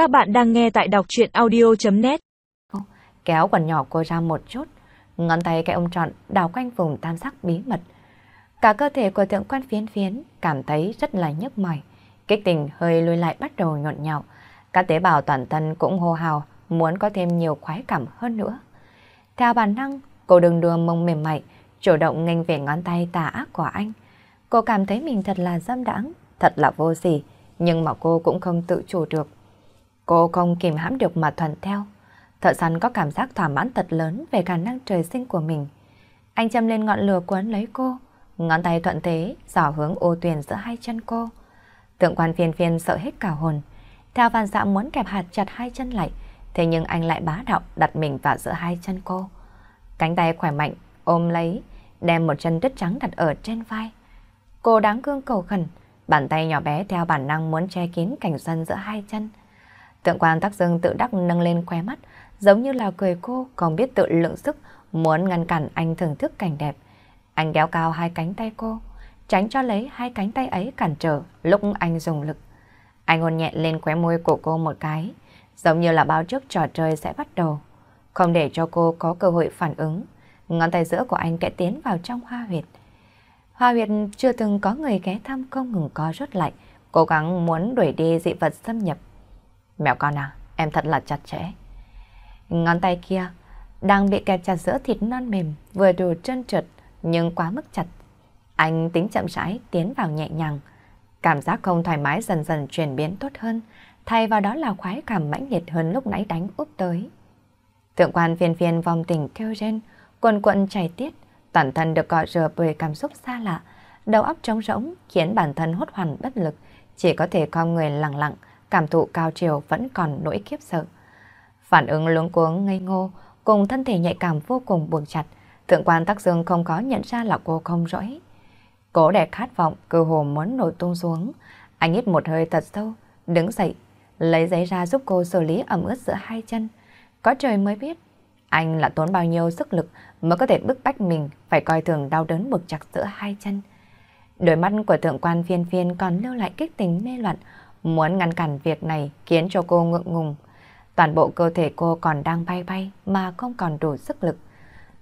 Các bạn đang nghe tại đọc chuyện audio.net Kéo quần nhỏ cô ra một chút, ngón tay cái ông trọn đào quanh vùng tam sắc bí mật. Cả cơ thể của thượng quan phiến phiến cảm thấy rất là nhức mỏi, kích tình hơi lùi lại bắt đầu nhộn nhạo. Các tế bào toàn thân cũng hô hào, muốn có thêm nhiều khoái cảm hơn nữa. Theo bản năng, cô đừng đưa mông mềm mại, chủ động nghênh về ngón tay tà ác của anh. Cô cảm thấy mình thật là dâm đãng, thật là vô sỉ, nhưng mà cô cũng không tự chủ được. Cô không kìm hãm được mà thuận theo. Thợ săn có cảm giác thỏa mãn thật lớn về khả năng trời sinh của mình. Anh châm lên ngọn lửa cuốn lấy cô, ngón tay thuận thế, dò hướng ô tuyền giữa hai chân cô. Tượng quan phiền phiền sợ hết cả hồn. Theo văn xạ dạ muốn kẹp hạt chặt hai chân lại, thế nhưng anh lại bá đạo đặt mình vào giữa hai chân cô. Cánh tay khỏe mạnh, ôm lấy, đem một chân đứt trắng đặt ở trên vai. Cô đáng cương cầu khẩn, bàn tay nhỏ bé theo bản năng muốn che kín cảnh sân giữa hai chân. Tượng quan tắc dương tự đắc nâng lên khóe mắt, giống như là cười cô còn biết tự lượng sức, muốn ngăn cản anh thưởng thức cảnh đẹp. Anh kéo cao hai cánh tay cô, tránh cho lấy hai cánh tay ấy cản trở lúc anh dùng lực. Anh hôn nhẹ lên khóe môi của cô một cái, giống như là bao trước trò chơi sẽ bắt đầu. Không để cho cô có cơ hội phản ứng, ngón tay giữa của anh kẽ tiến vào trong hoa huyệt. Hoa huyệt chưa từng có người ghé thăm không ngừng co rút lại, cố gắng muốn đuổi đi dị vật xâm nhập. Mèo con à, em thật là chặt chẽ. Ngón tay kia đang bị kẹp chặt giữa thịt non mềm, vừa đủ trơn trượt nhưng quá mức chặt. Anh tính chậm rãi tiến vào nhẹ nhàng. Cảm giác không thoải mái dần dần chuyển biến tốt hơn, thay vào đó là khoái cảm mãnh liệt hơn lúc nãy đánh úp tới. Thượng quan phiền phiền vòng tỉnh kêu rên, quần quận chảy tiết, toàn thân được cọ rửa bởi cảm xúc xa lạ, đầu óc trống rỗng khiến bản thân hốt hoảng bất lực, chỉ có thể con người lặng lặng, cảm thụ cao chiều vẫn còn nỗi khiếp sợ. Phản ứng luống cuống ngây ngô, cùng thân thể nhạy cảm vô cùng buộc chặt, thượng quan tắc dương không có nhận ra là cô không rỗi. Cố đè khát vọng, cơ hồ muốn nổi tung xuống. Anh hít một hơi thật sâu, đứng dậy, lấy giấy ra giúp cô xử lý ẩm ướt giữa hai chân. Có trời mới biết, anh là tốn bao nhiêu sức lực mới có thể bức bách mình phải coi thường đau đớn buộc chặt giữa hai chân. Đôi mắt của thượng quan phiên phiên còn lưu lại kích tình mê loạn, muốn ngăn cản việc này khiến cho cô ngượng ngùng. Toàn bộ cơ thể cô còn đang bay bay mà không còn đủ sức lực.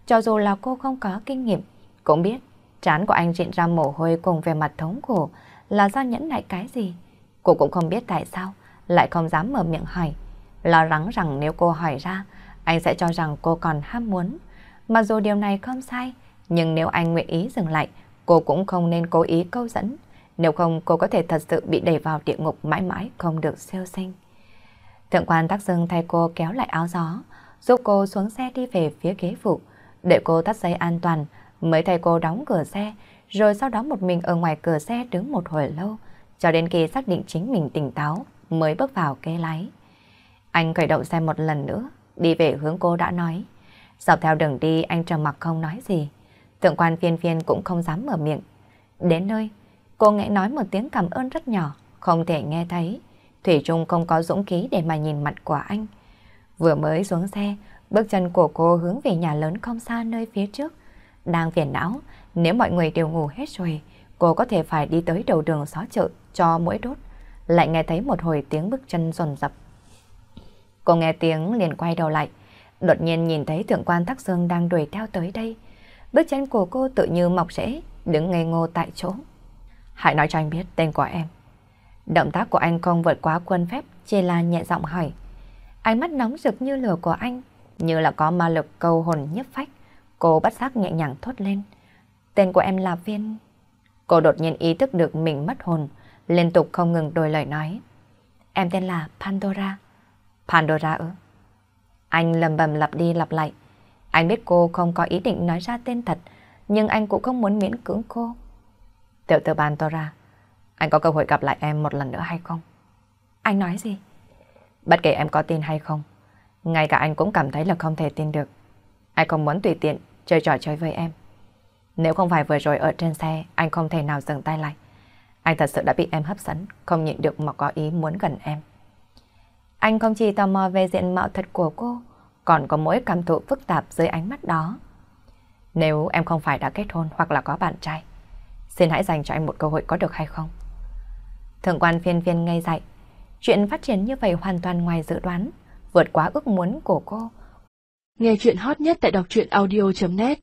Cho dù là cô không có kinh nghiệm, cũng biết trán của anh trịn ra mồ hôi cùng về mặt thống khổ là do nhẫn nại cái gì. Cô cũng không biết tại sao, lại không dám mở miệng hỏi. Lo lắng rằng nếu cô hỏi ra, anh sẽ cho rằng cô còn ham muốn. Mặc dù điều này không sai, nhưng nếu anh nguyện ý dừng lại, cô cũng không nên cố ý câu dẫn. Nếu không cô có thể thật sự bị đẩy vào địa ngục mãi mãi không được siêu sinh. Thượng quan tác dưng thay cô kéo lại áo gió, giúp cô xuống xe đi về phía ghế phụ, để cô thắt dây an toàn, mới thay cô đóng cửa xe, rồi sau đó một mình ở ngoài cửa xe đứng một hồi lâu, cho đến khi xác định chính mình tỉnh táo, mới bước vào kế lái. Anh khởi động xe một lần nữa, đi về hướng cô đã nói. Dọc theo đường đi anh trầm mặc không nói gì. thượng quan phiên phiên cũng không dám mở miệng. Đến nơi, cô nghe nói một tiếng cảm ơn rất nhỏ, không thể nghe thấy. Thủy Trung không có dũng khí để mà nhìn mặt của anh. Vừa mới xuống xe, bước chân của cô hướng về nhà lớn không xa nơi phía trước. Đang phiền não, nếu mọi người đều ngủ hết rồi, cô có thể phải đi tới đầu đường xó chợ cho mũi đốt. Lại nghe thấy một hồi tiếng bước chân rồn rập. Cô nghe tiếng liền quay đầu lại, đột nhiên nhìn thấy thượng quan Thác Dương đang đuổi theo tới đây. Bước chân của cô tự như mọc rễ, đứng ngây ngô tại chỗ. Hãy nói cho anh biết tên của em. Động tác của anh không vượt quá quân phép, chỉ là nhẹ giọng hỏi. Ánh mắt nóng rực như lửa của anh, như là có ma lực câu hồn nhấp phách. Cô bắt giác nhẹ nhàng thốt lên. Tên của em là Viên. Cô đột nhiên ý thức được mình mất hồn, liên tục không ngừng đổi lời nói. Em tên là Pandora. Pandora ư? Anh lầm bầm lặp đi lặp lại. Anh biết cô không có ý định nói ra tên thật, nhưng anh cũng không muốn miễn cưỡng cô. Tiểu tử Pandora, anh có cơ hội gặp lại em một lần nữa hay không? Anh nói gì? Bất kể em có tin hay không, ngay cả anh cũng cảm thấy là không thể tin được. Anh không muốn tùy tiện chơi trò chơi với em. Nếu không phải vừa rồi ở trên xe, anh không thể nào dừng tay lại. Anh thật sự đã bị em hấp dẫn, không nhịn được mà có ý muốn gần em. Anh không chỉ tò mò về diện mạo thật của cô, còn có mỗi cảm thụ phức tạp dưới ánh mắt đó. Nếu em không phải đã kết hôn hoặc là có bạn trai, xin hãy dành cho anh một cơ hội có được hay không? Thượng quan phiên phiên ngây dạy, Chuyện phát triển như vậy hoàn toàn ngoài dự đoán, vượt quá ước muốn của cô. Nghe chuyện hot nhất tại đọc truyện audio.net